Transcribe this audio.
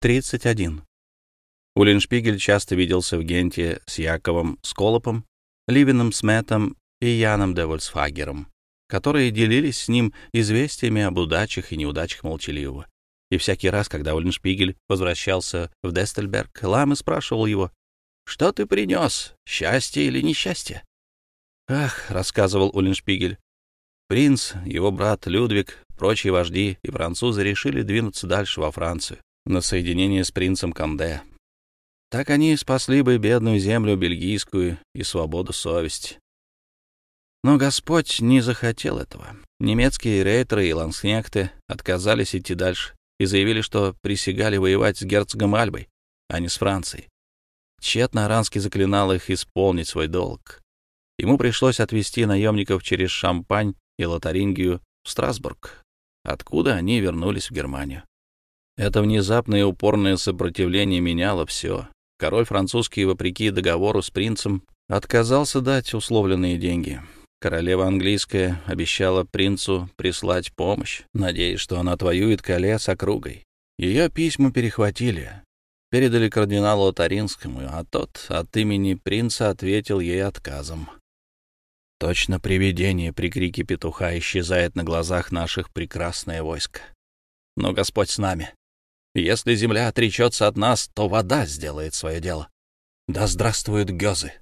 31. Уллиншпигель часто виделся в Генте с Яковом Сколопом, Ливином Сметом и Яном де Вольсфагером, которые делились с ним известиями об удачах и неудачах молчаливого. И всякий раз, когда Уллиншпигель возвращался в Дестельберг, Ламы спрашивал его, «Что ты принес, счастье или несчастье?» «Ах», — рассказывал Уллиншпигель, принц, его брат Людвиг, прочие вожди и французы решили двинуться дальше во Францию, на соединение с принцем Канде. Так они спасли бы бедную землю бельгийскую и свободу совести. Но Господь не захотел этого. Немецкие рейтеры и ланскнехты отказались идти дальше и заявили, что присягали воевать с герцогом Альбой, а не с Францией. Тщетно Аранский заклинал их исполнить свой долг. Ему пришлось отвести наемников через Шампань и Лотарингию в Страсбург, откуда они вернулись в Германию. Это внезапное и упорное сопротивление меняло все. Король французский, вопреки договору с принцем, отказался дать условленные деньги. Королева английская обещала принцу прислать помощь, надеясь, что она отвоюет Кале с округой. Ее письма перехватили, передали кардиналу Таринскому, а тот от имени принца ответил ей отказом. Точно привидение при крике петуха исчезает на глазах наших прекрасное войско. Но Господь с нами. Если земля отречется от нас, то вода сделает свое дело. Да здравствуют гёзы!